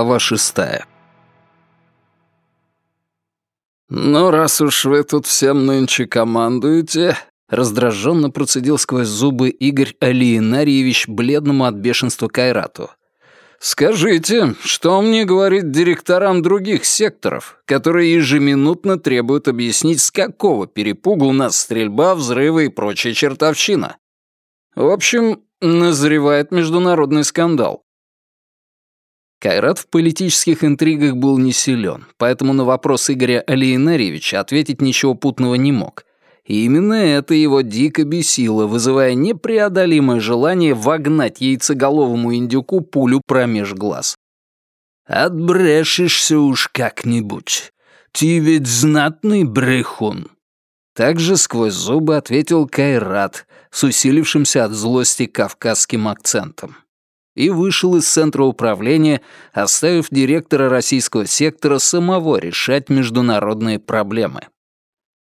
Глава шестая. «Ну, раз уж вы тут всем нынче командуете», — раздраженно процедил сквозь зубы Игорь Алиенарьевич бледному от бешенства Кайрату. «Скажите, что мне говорит директорам других секторов, которые ежеминутно требуют объяснить, с какого перепугу у нас стрельба, взрывы и прочая чертовщина? В общем, назревает международный скандал. Кайрат в политических интригах был не силен, поэтому на вопрос Игоря Алиенарьевича ответить ничего путного не мог. И именно это его дико бесило, вызывая непреодолимое желание вогнать яйцеголовому индюку пулю промеж глаз. «Отбрешешься уж как-нибудь. Ты ведь знатный брехун». Также сквозь зубы ответил Кайрат с усилившимся от злости кавказским акцентом и вышел из центра управления, оставив директора российского сектора самого решать международные проблемы.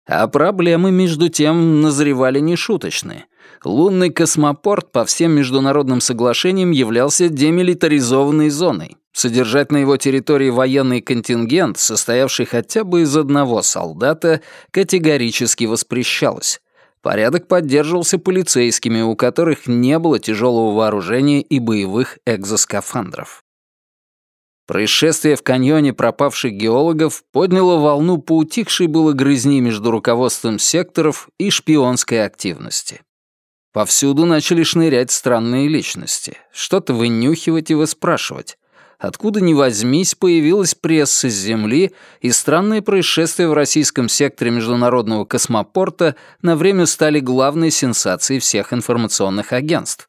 А проблемы, между тем, назревали нешуточные. Лунный космопорт по всем международным соглашениям являлся демилитаризованной зоной. Содержать на его территории военный контингент, состоявший хотя бы из одного солдата, категорически воспрещалось. Порядок поддерживался полицейскими, у которых не было тяжелого вооружения и боевых экзоскафандров. Происшествие в каньоне пропавших геологов подняло волну поутихшей было грызни между руководством секторов и шпионской активности. Повсюду начали шнырять странные личности, что-то вынюхивать и выспрашивать. Откуда ни возьмись, появилась пресса с Земли, и странные происшествия в российском секторе международного космопорта на время стали главной сенсацией всех информационных агентств.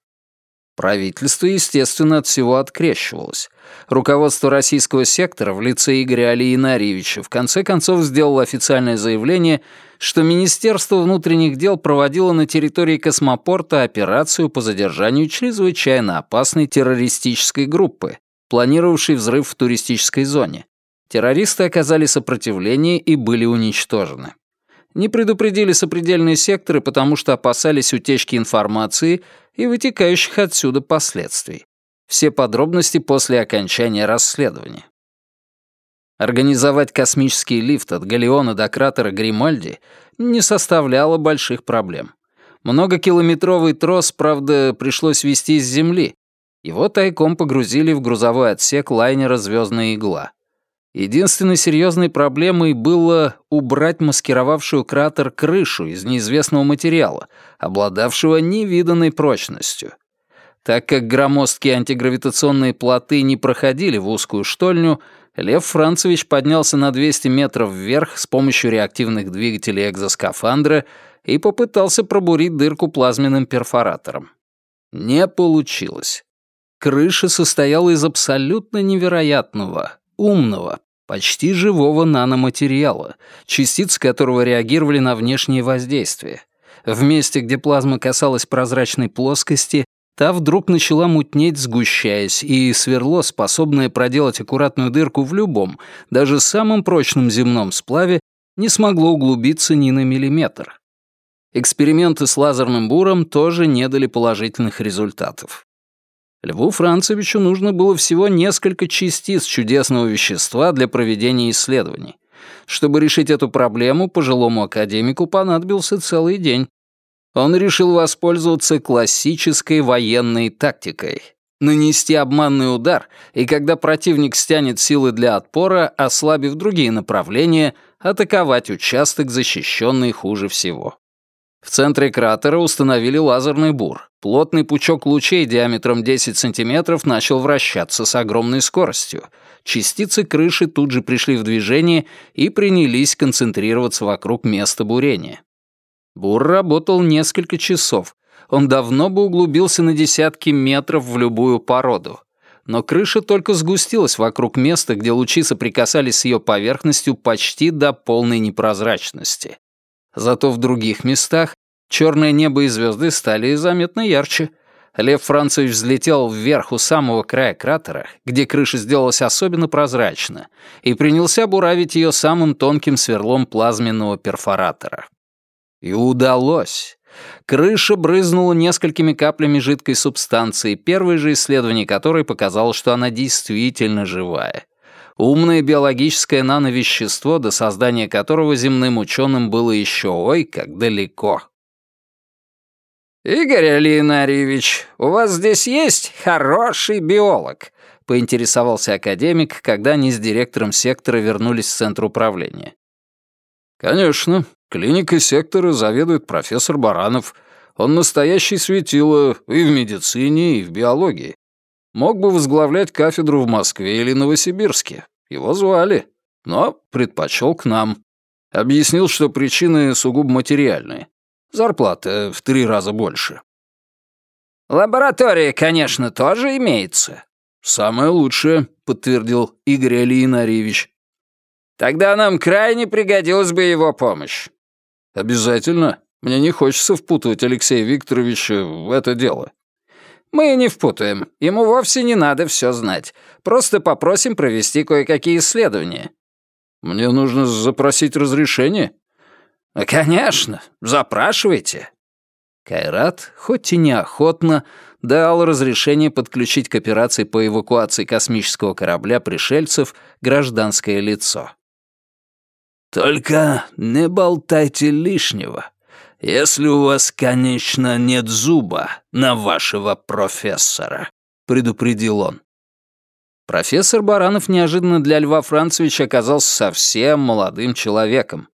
Правительство, естественно, от всего открещивалось. Руководство российского сектора в лице Игоря Алиенарьевича в конце концов сделало официальное заявление, что Министерство внутренних дел проводило на территории космопорта операцию по задержанию чрезвычайно опасной террористической группы, планировавший взрыв в туристической зоне. Террористы оказали сопротивление и были уничтожены. Не предупредили сопредельные секторы, потому что опасались утечки информации и вытекающих отсюда последствий. Все подробности после окончания расследования. Организовать космический лифт от Галеона до кратера Гримальди не составляло больших проблем. Многокилометровый трос, правда, пришлось вести с Земли, его тайком погрузили в грузовой отсек лайнера «Звездная игла». Единственной серьезной проблемой было убрать маскировавшую кратер крышу из неизвестного материала, обладавшего невиданной прочностью. Так как громоздкие антигравитационные плоты не проходили в узкую штольню, Лев Францевич поднялся на 200 метров вверх с помощью реактивных двигателей экзоскафандра и попытался пробурить дырку плазменным перфоратором. Не получилось. Крыша состояла из абсолютно невероятного, умного, почти живого наноматериала, частицы которого реагировали на внешнее воздействие. В месте, где плазма касалась прозрачной плоскости, та вдруг начала мутнеть, сгущаясь, и сверло, способное проделать аккуратную дырку в любом, даже самом прочном земном сплаве, не смогло углубиться ни на миллиметр. Эксперименты с лазерным буром тоже не дали положительных результатов. Льву Францевичу нужно было всего несколько частиц чудесного вещества для проведения исследований. Чтобы решить эту проблему, пожилому академику понадобился целый день. Он решил воспользоваться классической военной тактикой. Нанести обманный удар, и когда противник стянет силы для отпора, ослабив другие направления, атаковать участок, защищенный хуже всего. В центре кратера установили лазерный бур. Плотный пучок лучей диаметром 10 сантиметров начал вращаться с огромной скоростью. Частицы крыши тут же пришли в движение и принялись концентрироваться вокруг места бурения. Бур работал несколько часов. Он давно бы углубился на десятки метров в любую породу. Но крыша только сгустилась вокруг места, где лучи соприкасались с ее поверхностью почти до полной непрозрачности. Зато в других местах черное небо и звезды стали заметно ярче. Лев Францевич взлетел вверх у самого края кратера, где крыша сделалась особенно прозрачна, и принялся буравить ее самым тонким сверлом плазменного перфоратора. И удалось. Крыша брызнула несколькими каплями жидкой субстанции, первое же исследование которой показало, что она действительно живая. Умное биологическое нановещество, до создания которого земным ученым было еще ой как далеко. «Игорь Алиенарьевич, у вас здесь есть хороший биолог?» — поинтересовался академик, когда они с директором сектора вернулись в центр управления. «Конечно. Клиникой сектора заведует профессор Баранов. Он настоящий светило и в медицине, и в биологии. Мог бы возглавлять кафедру в Москве или Новосибирске. Его звали, но предпочел к нам. Объяснил, что причины сугубо материальные. Зарплата в три раза больше. «Лаборатория, конечно, тоже имеется». «Самое лучшее», — подтвердил Игорь Алиенарьевич. «Тогда нам крайне пригодилась бы его помощь». «Обязательно. Мне не хочется впутывать Алексея Викторовича в это дело». «Мы не впутаем. Ему вовсе не надо все знать. Просто попросим провести кое-какие исследования». «Мне нужно запросить разрешение?» «Конечно, запрашивайте». Кайрат, хоть и неохотно, дал разрешение подключить к операции по эвакуации космического корабля пришельцев гражданское лицо. «Только не болтайте лишнего, если у вас, конечно, нет зуба на вашего профессора», — предупредил он. Профессор Баранов неожиданно для Льва Францевича оказался совсем молодым человеком.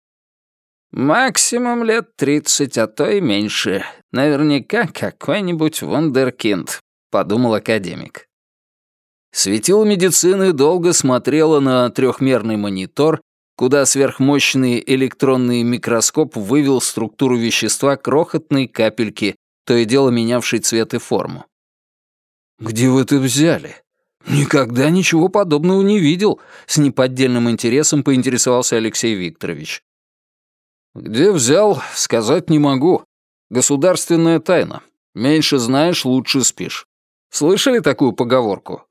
Максимум лет тридцать, а то и меньше. Наверняка какой-нибудь вундеркинд, подумал академик. Светило медицины долго смотрело на трехмерный монитор, куда сверхмощный электронный микроскоп вывел структуру вещества крохотной капельки, то и дело менявшей цвет и форму. «Где вы это взяли?» «Никогда ничего подобного не видел», — с неподдельным интересом поинтересовался Алексей Викторович. «Где взял, сказать не могу. Государственная тайна. Меньше знаешь, лучше спишь. Слышали такую поговорку?»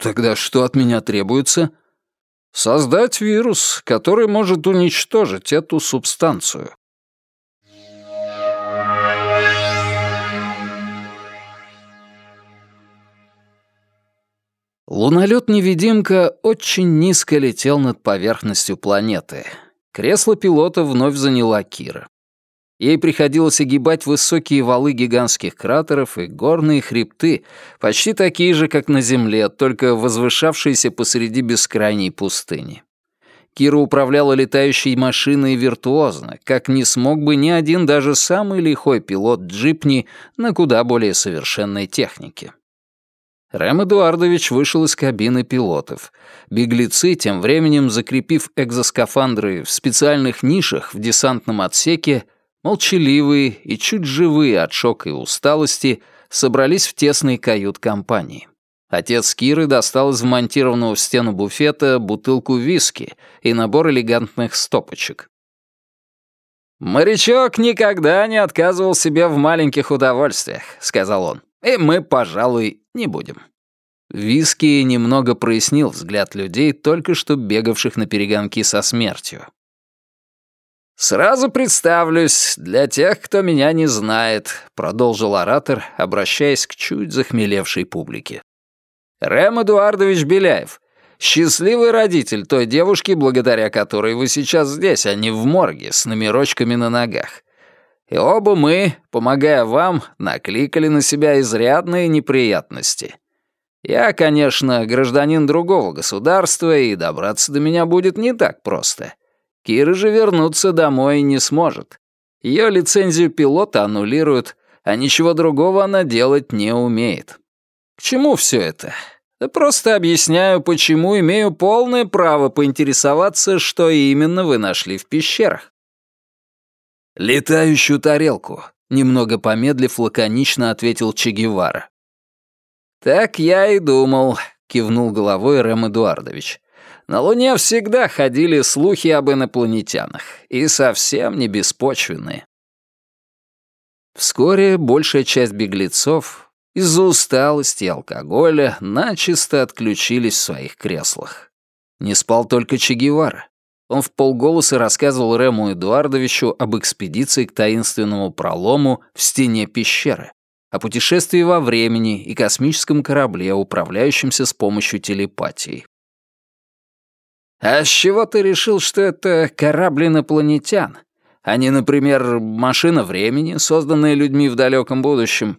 «Тогда что от меня требуется?» «Создать вирус, который может уничтожить эту субстанцию». Лунолёт-невидимка очень низко летел над поверхностью планеты. Кресло пилота вновь заняла Кира. Ей приходилось огибать высокие валы гигантских кратеров и горные хребты, почти такие же, как на Земле, только возвышавшиеся посреди бескрайней пустыни. Кира управляла летающей машиной виртуозно, как не смог бы ни один даже самый лихой пилот джипни на куда более совершенной технике. Рэм Эдуардович вышел из кабины пилотов. Беглецы, тем временем закрепив экзоскафандры в специальных нишах в десантном отсеке, молчаливые и чуть живые от шока и усталости, собрались в тесной кают-компании. Отец Киры достал из вмонтированного в стену буфета бутылку виски и набор элегантных стопочек. «Морячок никогда не отказывал себе в маленьких удовольствиях», — сказал он. «И мы, пожалуй, не будем. Виски немного прояснил взгляд людей, только что бегавших на перегонки со смертью. «Сразу представлюсь, для тех, кто меня не знает», — продолжил оратор, обращаясь к чуть захмелевшей публике. «Рэм Эдуардович Беляев, счастливый родитель той девушки, благодаря которой вы сейчас здесь, а не в морге, с номерочками на ногах. И оба мы, помогая вам, накликали на себя изрядные неприятности. Я, конечно, гражданин другого государства, и добраться до меня будет не так просто. Кира же вернуться домой не сможет. Ее лицензию пилота аннулируют, а ничего другого она делать не умеет. К чему все это? Да просто объясняю, почему имею полное право поинтересоваться, что именно вы нашли в пещерах. «Летающую тарелку», — немного помедлив лаконично ответил Че Гевара. «Так я и думал», — кивнул головой Рэм Эдуардович. «На Луне всегда ходили слухи об инопланетянах, и совсем не беспочвенные». Вскоре большая часть беглецов из-за усталости и алкоголя начисто отключились в своих креслах. Не спал только Че Гевара. Он в полголоса рассказывал Рему Эдуардовичу об экспедиции к таинственному пролому в стене пещеры, о путешествии во времени и космическом корабле, управляющемся с помощью телепатии. «А с чего ты решил, что это корабль инопланетян, а не, например, машина времени, созданная людьми в далеком будущем?»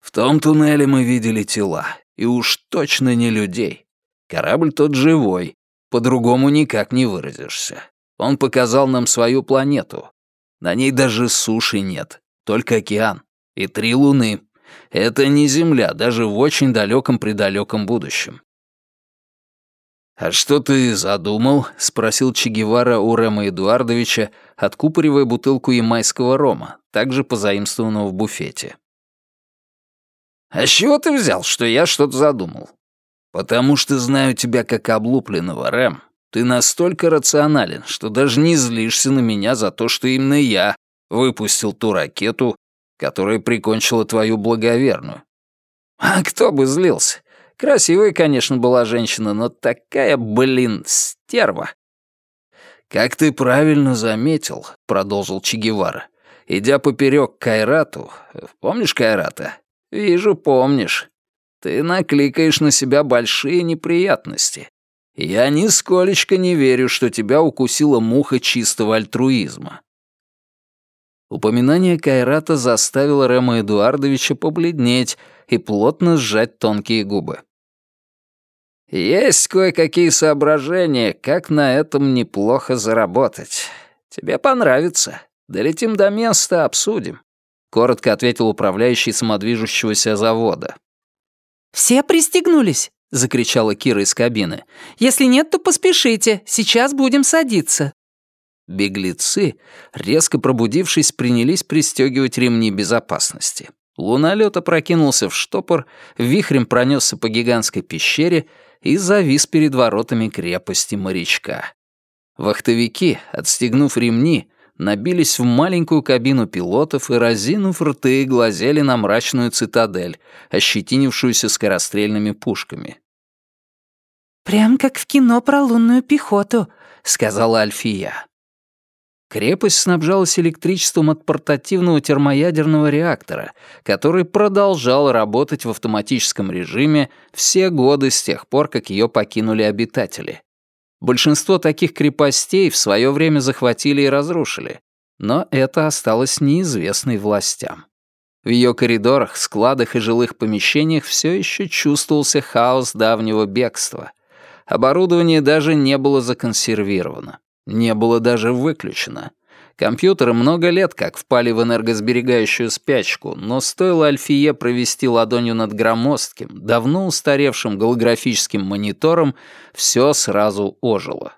«В том туннеле мы видели тела, и уж точно не людей. Корабль тот живой, по-другому никак не выразишься. Он показал нам свою планету. На ней даже суши нет, только океан. И три луны. Это не Земля, даже в очень далеком-предалеком будущем. «А что ты задумал?» — спросил Че Гевара у Рема Эдуардовича, откупоривая бутылку ямайского рома, также позаимствованного в буфете. «А с чего ты взял, что я что-то задумал? «Потому что знаю тебя как облупленного, Рэм. Ты настолько рационален, что даже не злишься на меня за то, что именно я выпустил ту ракету, которая прикончила твою благоверную. А кто бы злился? Красивая, конечно, была женщина, но такая, блин, стерва. «Как ты правильно заметил», — продолжил Че Гевара, идя поперек Кайрату, помнишь Кайрата? Вижу, помнишь. Ты накликаешь на себя большие неприятности. Я нисколечко не верю, что тебя укусила муха чистого альтруизма». Упоминание Кайрата заставило Рема Эдуардовича побледнеть и плотно сжать тонкие губы. «Есть кое-какие соображения, как на этом неплохо заработать. Тебе понравится. Долетим до места, обсудим», — коротко ответил управляющий самодвижущегося завода. «Все пристегнулись?» — закричала Кира из кабины. «Если нет, то поспешите. Сейчас будем садиться». Беглецы, резко пробудившись, принялись пристегивать ремни безопасности. Лунолёт опрокинулся в штопор, вихрем пронесся по гигантской пещере и завис перед воротами крепости морячка. Вахтовики, отстегнув ремни, набились в маленькую кабину пилотов и, разинув рты, глазели на мрачную цитадель, ощетинившуюся скорострельными пушками. «Прям как в кино про лунную пехоту», — сказала Альфия. Крепость снабжалась электричеством от портативного термоядерного реактора, который продолжал работать в автоматическом режиме все годы с тех пор, как ее покинули обитатели. Большинство таких крепостей в свое время захватили и разрушили, но это осталось неизвестной властям. В ее коридорах, складах и жилых помещениях все еще чувствовался хаос давнего бегства. Оборудование даже не было законсервировано, не было даже выключено. Компьютеры много лет как впали в энергосберегающую спячку, но стоило Альфие провести ладонью над громоздким, давно устаревшим голографическим монитором, все сразу ожило.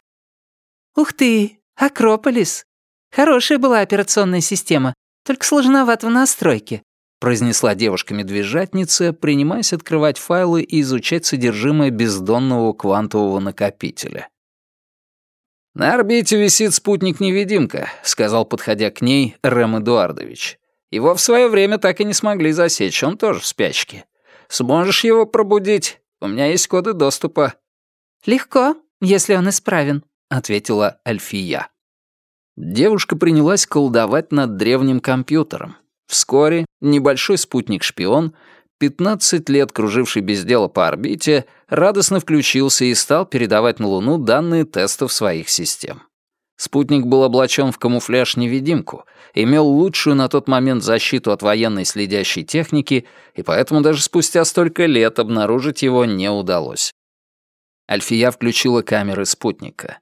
«Ух ты, Акрополис! Хорошая была операционная система, только сложновато в настройке», произнесла девушка-медвежатница, принимаясь открывать файлы и изучать содержимое бездонного квантового накопителя. «На орбите висит спутник-невидимка», — сказал, подходя к ней, Рэм Эдуардович. «Его в свое время так и не смогли засечь, он тоже в спячке. Сможешь его пробудить? У меня есть коды доступа». «Легко, если он исправен», — ответила Альфия. Девушка принялась колдовать над древним компьютером. Вскоре небольшой спутник-шпион 15 лет круживший без дела по орбите, радостно включился и стал передавать на Луну данные тестов своих систем. Спутник был облачен в камуфляж-невидимку, имел лучшую на тот момент защиту от военной следящей техники, и поэтому даже спустя столько лет обнаружить его не удалось. Альфия включила камеры спутника.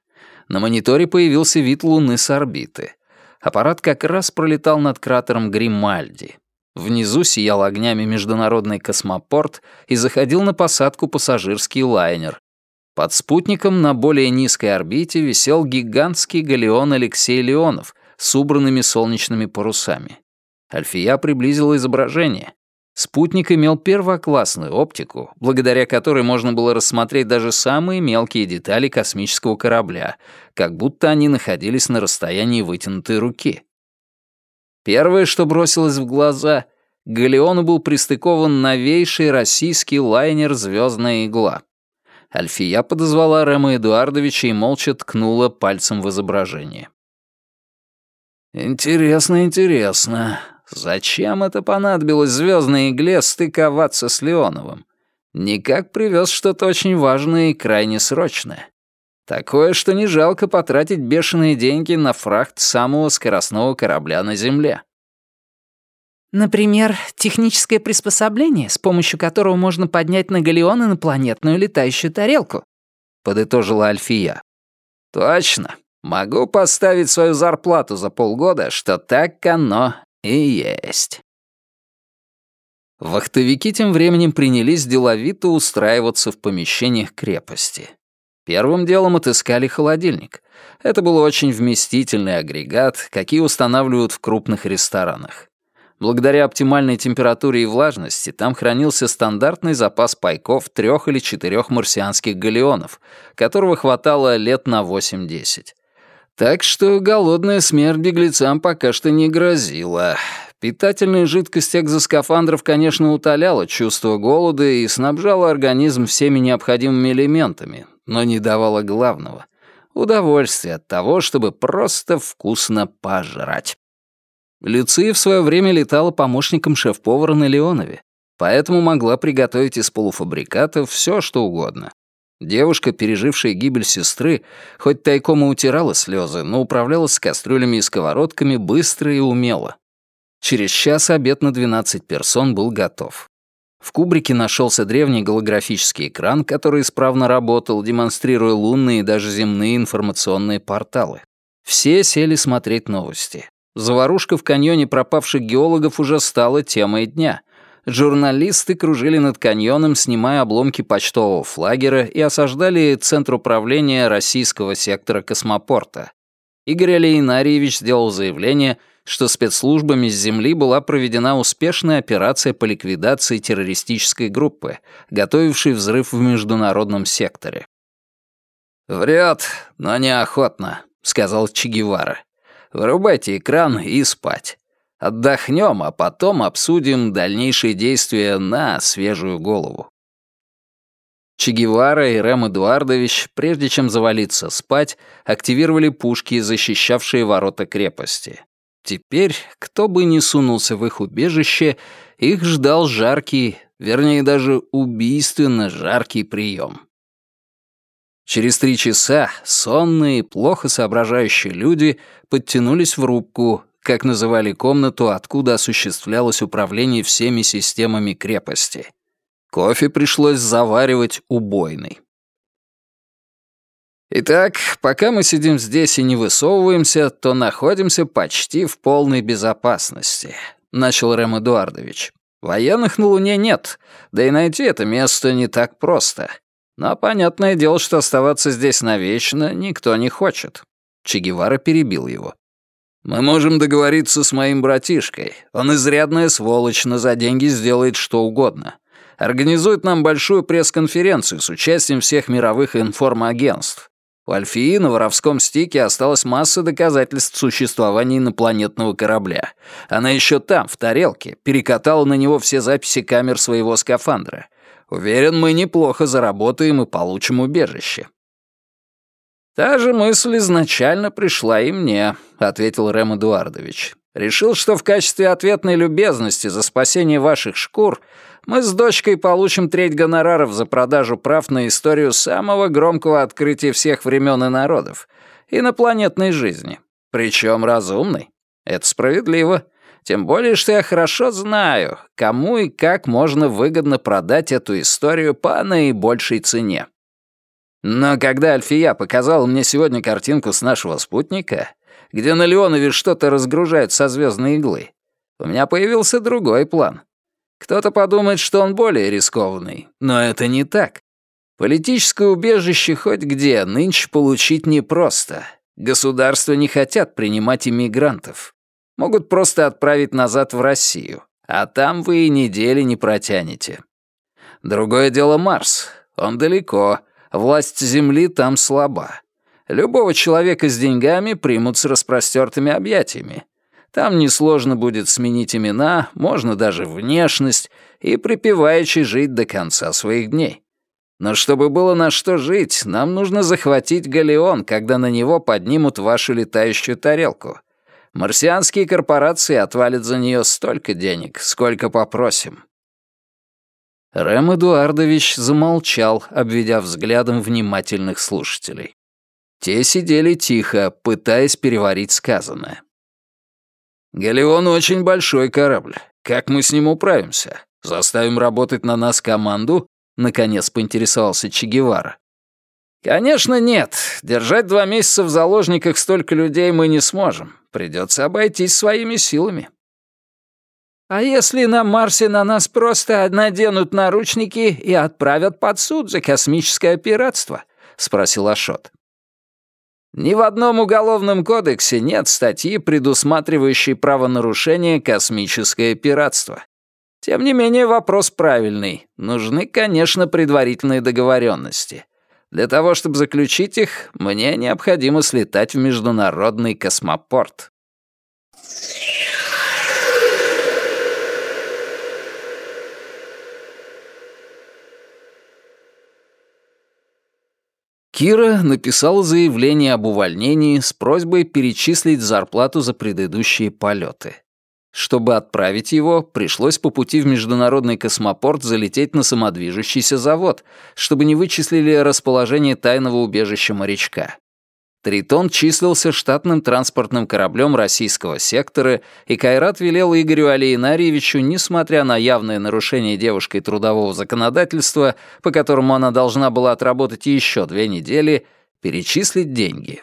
На мониторе появился вид Луны с орбиты. Аппарат как раз пролетал над кратером Гримальди. Внизу сиял огнями международный космопорт и заходил на посадку пассажирский лайнер. Под спутником на более низкой орбите висел гигантский галеон Алексей Леонов с убранными солнечными парусами. Альфия приблизила изображение. Спутник имел первоклассную оптику, благодаря которой можно было рассмотреть даже самые мелкие детали космического корабля, как будто они находились на расстоянии вытянутой руки. Первое, что бросилось в глаза, к галеону был пристыкован новейший российский лайнер «Звездная игла». Альфия подозвала Рема Эдуардовича и молча ткнула пальцем в изображение. «Интересно, интересно. Зачем это понадобилось звездной игле стыковаться с Леоновым? Никак привез что-то очень важное и крайне срочное. Такое, что не жалко потратить бешеные деньги на фрахт самого скоростного корабля на Земле». Например, техническое приспособление, с помощью которого можно поднять на галеон инопланетную летающую тарелку», — подытожила Альфия. «Точно. Могу поставить свою зарплату за полгода, что так оно и есть». Вахтовики тем временем принялись деловито устраиваться в помещениях крепости. Первым делом отыскали холодильник. Это был очень вместительный агрегат, какие устанавливают в крупных ресторанах. Благодаря оптимальной температуре и влажности там хранился стандартный запас пайков трех или четырех марсианских галеонов, которого хватало лет на 8-10. Так что голодная смерть беглецам пока что не грозила. Питательная жидкость экзоскафандров, конечно, утоляла чувство голода и снабжала организм всеми необходимыми элементами, но не давала главного — удовольствия от того, чтобы просто вкусно пожрать. Люция в свое время летала помощником шеф-повара на Леонове, поэтому могла приготовить из полуфабрикатов все, что угодно. Девушка, пережившая гибель сестры, хоть тайком и утирала слезы, но управлялась с кастрюлями и сковородками быстро и умело. Через час обед на 12 персон был готов. В кубрике нашелся древний голографический экран, который исправно работал, демонстрируя лунные и даже земные информационные порталы. Все сели смотреть новости. Заварушка в каньоне пропавших геологов уже стала темой дня. Журналисты кружили над каньоном, снимая обломки почтового флагера и осаждали центр управления российского сектора космопорта. Игорь Алейнариевич сделал заявление, что спецслужбами с Земли была проведена успешная операция по ликвидации террористической группы, готовившей взрыв в международном секторе. «Врет, но неохотно», — сказал Че Гевара. Вырубайте экран и спать. Отдохнем, а потом обсудим дальнейшие действия на свежую голову. Че Гевара и Рэм Эдуардович, прежде чем завалиться спать, активировали пушки, защищавшие ворота крепости. Теперь, кто бы ни сунулся в их убежище, их ждал жаркий, вернее даже убийственно жаркий прием. Через три часа сонные, плохо соображающие люди подтянулись в рубку, как называли комнату, откуда осуществлялось управление всеми системами крепости. Кофе пришлось заваривать убойный. Итак, пока мы сидим здесь и не высовываемся, то находимся почти в полной безопасности, начал Рэм Эдуардович. Военных на Луне нет, да и найти это место не так просто. Но понятное дело, что оставаться здесь навечно никто не хочет. Че Гевара перебил его. «Мы можем договориться с моим братишкой. Он изрядная сволочь, но за деньги сделает что угодно. Организует нам большую пресс-конференцию с участием всех мировых информагентств. У Альфии на воровском стике осталась масса доказательств существования инопланетного корабля. Она еще там, в тарелке, перекатала на него все записи камер своего скафандра. Уверен, мы неплохо заработаем и получим убежище». «Та же мысль изначально пришла и мне», — ответил Рэм Эдуардович. «Решил, что в качестве ответной любезности за спасение ваших шкур мы с дочкой получим треть гонораров за продажу прав на историю самого громкого открытия всех времен и народов — инопланетной жизни. Причем разумной. Это справедливо. Тем более, что я хорошо знаю, кому и как можно выгодно продать эту историю по наибольшей цене. Но когда Альфия показала мне сегодня картинку с нашего спутника, где на Леонове что-то разгружают со звездной иглы, у меня появился другой план. Кто-то подумает, что он более рискованный, но это не так. Политическое убежище хоть где нынче получить непросто. Государства не хотят принимать иммигрантов. Могут просто отправить назад в Россию, а там вы и недели не протянете. Другое дело Марс. Он далеко, власть Земли там слаба. Любого человека с деньгами примут с распростертыми объятиями. Там несложно будет сменить имена, можно даже внешность и припеваючи жить до конца своих дней. Но чтобы было на что жить, нам нужно захватить галеон, когда на него поднимут вашу летающую тарелку. Марсианские корпорации отвалят за нее столько денег, сколько попросим». Рэм Эдуардович замолчал, обведя взглядом внимательных слушателей. Те сидели тихо, пытаясь переварить сказанное. «Галеон очень большой корабль. Как мы с ним управимся? Заставим работать на нас команду?» — наконец поинтересовался Че Гевара. «Конечно нет. Держать два месяца в заложниках столько людей мы не сможем. Придется обойтись своими силами». «А если на Марсе на нас просто наденут наручники и отправят под суд за космическое пиратство?» — спросил Ашот. Ни в одном уголовном кодексе нет статьи, предусматривающей правонарушение космическое пиратство. Тем не менее, вопрос правильный. Нужны, конечно, предварительные договоренности. Для того, чтобы заключить их, мне необходимо слетать в международный космопорт. Кира написала заявление об увольнении с просьбой перечислить зарплату за предыдущие полеты. Чтобы отправить его, пришлось по пути в международный космопорт залететь на самодвижущийся завод, чтобы не вычислили расположение тайного убежища морячка. Тритон числился штатным транспортным кораблем российского сектора, и Кайрат велел Игорю Алиенарьевичу, несмотря на явное нарушение девушкой трудового законодательства, по которому она должна была отработать еще две недели, перечислить деньги.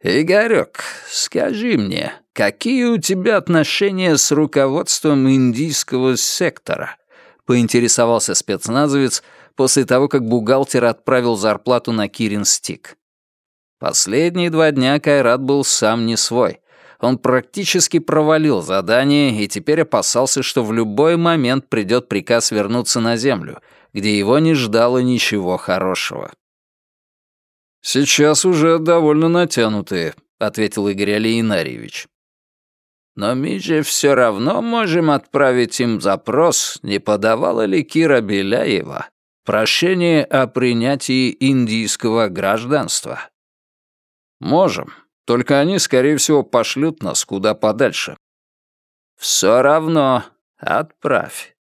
«Игорёк, скажи мне, какие у тебя отношения с руководством индийского сектора?» — поинтересовался спецназовец после того, как бухгалтер отправил зарплату на Кирин Стик. Последние два дня Кайрат был сам не свой. Он практически провалил задание и теперь опасался, что в любой момент придет приказ вернуться на Землю, где его не ждало ничего хорошего. «Сейчас уже довольно натянутые», — ответил Игорь Алиенарьевич. «Но мы же все равно можем отправить им запрос, не подавала ли Кира Беляева прошение о принятии индийского гражданства. «Можем. Только они, скорее всего, пошлют нас куда подальше». «Все равно. Отправь».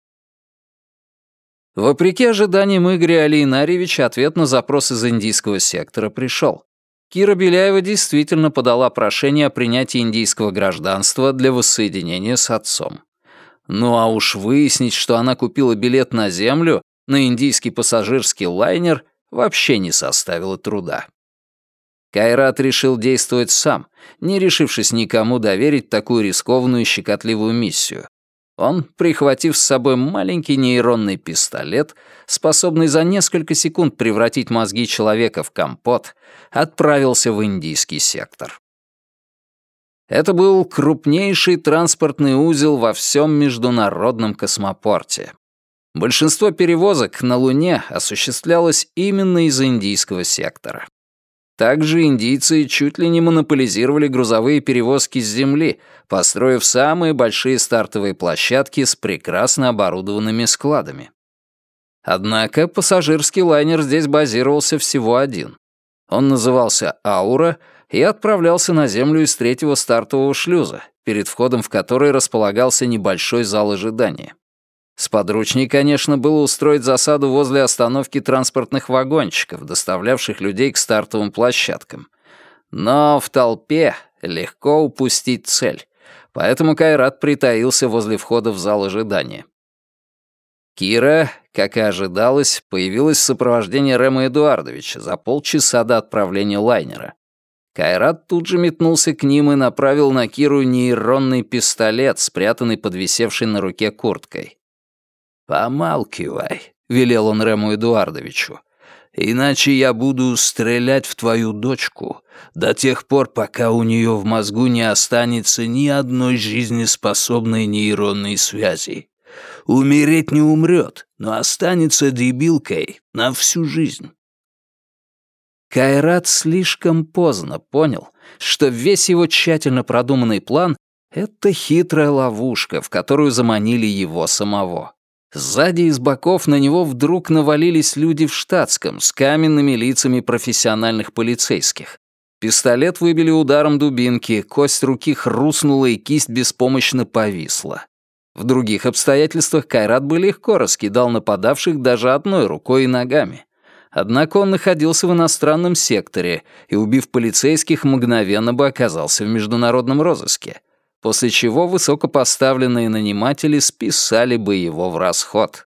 Вопреки ожиданиям Игоря Алиенарьевича, ответ на запрос из индийского сектора пришел. Кира Беляева действительно подала прошение о принятии индийского гражданства для воссоединения с отцом. Ну а уж выяснить, что она купила билет на Землю, на индийский пассажирский лайнер, вообще не составило труда. Кайрат решил действовать сам, не решившись никому доверить такую рискованную и щекотливую миссию. Он, прихватив с собой маленький нейронный пистолет, способный за несколько секунд превратить мозги человека в компот, отправился в индийский сектор. Это был крупнейший транспортный узел во всем международном космопорте. Большинство перевозок на Луне осуществлялось именно из индийского сектора. Также индийцы чуть ли не монополизировали грузовые перевозки с земли, построив самые большие стартовые площадки с прекрасно оборудованными складами. Однако пассажирский лайнер здесь базировался всего один. Он назывался «Аура» и отправлялся на Землю из третьего стартового шлюза, перед входом в который располагался небольшой зал ожидания. Сподручней, конечно, было устроить засаду возле остановки транспортных вагончиков, доставлявших людей к стартовым площадкам. Но в толпе легко упустить цель, поэтому Кайрат притаился возле входа в зал ожидания. Кира, как и ожидалось, появилась в сопровождении Рема Эдуардовича за полчаса до отправления лайнера. Кайрат тут же метнулся к ним и направил на Киру нейронный пистолет, спрятанный под висевшей на руке курткой. «Помалкивай», — велел он Рему Эдуардовичу. «Иначе я буду стрелять в твою дочку до тех пор, пока у нее в мозгу не останется ни одной жизнеспособной нейронной связи. Умереть не умрет, но останется дебилкой на всю жизнь». Кайрат слишком поздно понял, что весь его тщательно продуманный план — это хитрая ловушка, в которую заманили его самого. Сзади и с боков на него вдруг навалились люди в штатском с каменными лицами профессиональных полицейских. Пистолет выбили ударом дубинки, кость руки хрустнула и кисть беспомощно повисла. В других обстоятельствах Кайрат бы легко раскидал нападавших даже одной рукой и ногами. Однако он находился в иностранном секторе и, убив полицейских, мгновенно бы оказался в международном розыске, после чего высокопоставленные наниматели списали бы его в расход.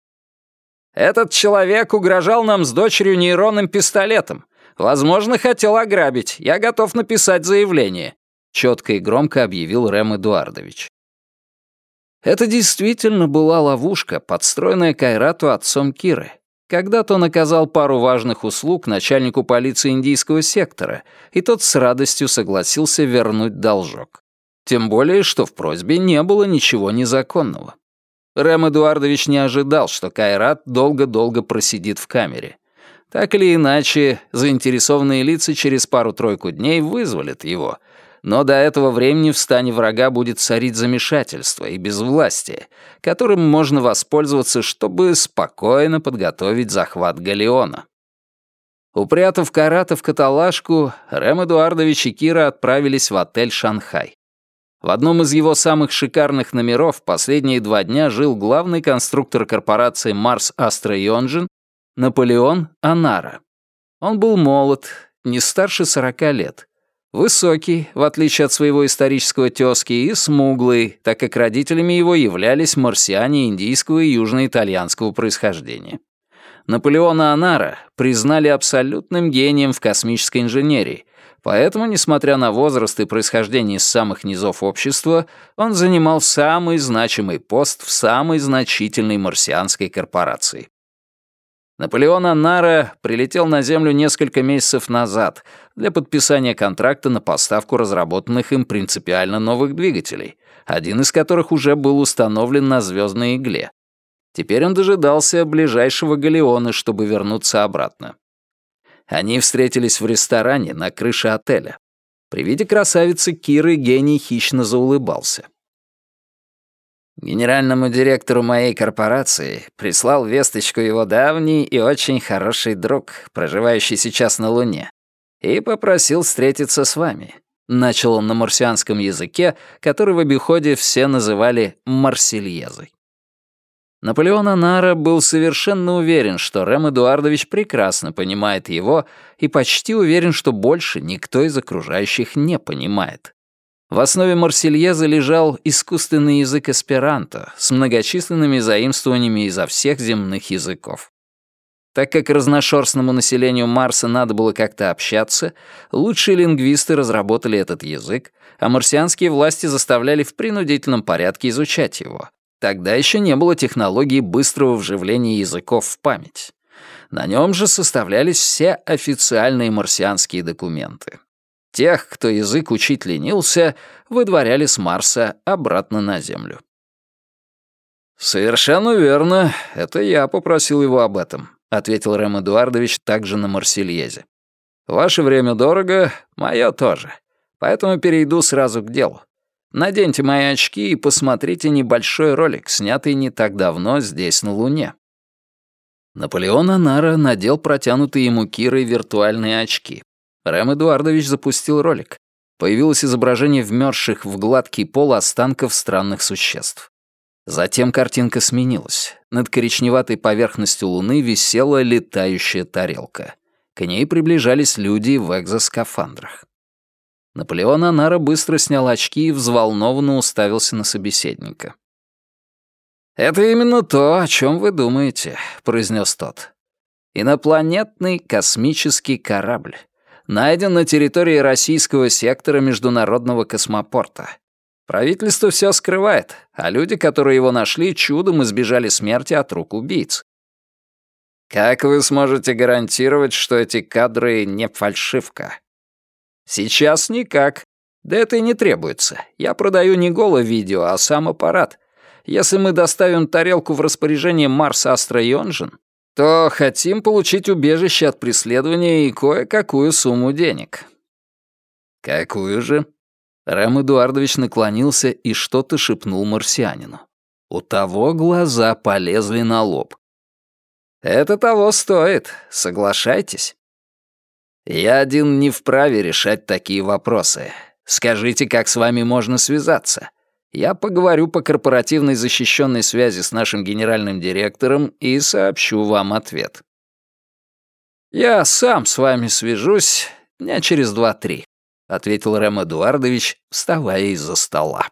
«Этот человек угрожал нам с дочерью нейронным пистолетом. Возможно, хотел ограбить. Я готов написать заявление», — четко и громко объявил Рэм Эдуардович. Это действительно была ловушка, подстроенная Кайрату отцом Киры. Когда-то он оказал пару важных услуг начальнику полиции индийского сектора, и тот с радостью согласился вернуть должок. Тем более, что в просьбе не было ничего незаконного. Рэм Эдуардович не ожидал, что Кайрат долго-долго просидит в камере. Так или иначе, заинтересованные лица через пару-тройку дней вызволят его — но до этого времени в стане врага будет царить замешательство и безвластие, которым можно воспользоваться, чтобы спокойно подготовить захват Галеона. Упрятав Карата в каталажку, Рэм Эдуардович и Кира отправились в отель «Шанхай». В одном из его самых шикарных номеров последние два дня жил главный конструктор корпорации «Марс Астро Йонжин» Наполеон Анара. Он был молод, не старше сорока лет, Высокий, в отличие от своего исторического тезки, и смуглый, так как родителями его являлись марсиане индийского и южноитальянского происхождения. Наполеона Анара признали абсолютным гением в космической инженерии, поэтому, несмотря на возраст и происхождение из самых низов общества, он занимал самый значимый пост в самой значительной марсианской корпорации. Наполеон Аннара прилетел на Землю несколько месяцев назад для подписания контракта на поставку разработанных им принципиально новых двигателей, один из которых уже был установлен на звездной игле. Теперь он дожидался ближайшего галеона, чтобы вернуться обратно. Они встретились в ресторане на крыше отеля. При виде красавицы Киры гений хищно заулыбался. Генеральному директору моей корпорации прислал весточку его давний и очень хороший друг, проживающий сейчас на Луне, и попросил встретиться с вами. Начал он на марсианском языке, который в обиходе все называли «марсельезой». Наполеон Анара был совершенно уверен, что Рэм Эдуардович прекрасно понимает его и почти уверен, что больше никто из окружающих не понимает. В основе Марсельеза лежал искусственный язык эсперанто с многочисленными заимствованиями изо всех земных языков. Так как разношерстному населению Марса надо было как-то общаться, лучшие лингвисты разработали этот язык, а марсианские власти заставляли в принудительном порядке изучать его. Тогда еще не было технологии быстрого вживления языков в память. На нем же составлялись все официальные марсианские документы. Тех, кто язык учить ленился, выдворяли с Марса обратно на Землю. «Совершенно верно. Это я попросил его об этом», — ответил Рэм Эдуардович также на Марсельезе. «Ваше время дорого, мое тоже. Поэтому перейду сразу к делу. Наденьте мои очки и посмотрите небольшой ролик, снятый не так давно здесь, на Луне». Наполеон Анара надел протянутые ему Кирой виртуальные очки, Рэм Эдуардович запустил ролик. Появилось изображение вмерзших в гладкий пол останков странных существ. Затем картинка сменилась. Над коричневатой поверхностью Луны висела летающая тарелка. К ней приближались люди в экзоскафандрах. Наполеон Анара быстро снял очки и взволнованно уставился на собеседника. «Это именно то, о чем вы думаете», — произнес тот. «Инопланетный космический корабль найден на территории российского сектора международного космопорта. Правительство все скрывает, а люди, которые его нашли, чудом избежали смерти от рук убийц. Как вы сможете гарантировать, что эти кадры не фальшивка? Сейчас никак. Да это и не требуется. Я продаю не голое видео, а сам аппарат. Если мы доставим тарелку в распоряжение Марс Астро Йонжин, то хотим получить убежище от преследования и кое-какую сумму денег». «Какую же?» Рэм Эдуардович наклонился и что-то шепнул марсианину. У того глаза полезли на лоб. «Это того стоит, соглашайтесь?» «Я один не вправе решать такие вопросы. Скажите, как с вами можно связаться? Я поговорю по корпоративной защищенной связи с нашим генеральным директором и сообщу вам ответ». «Я сам с вами свяжусь дня через два-три», — ответил Рэм Эдуардович, вставая из-за стола.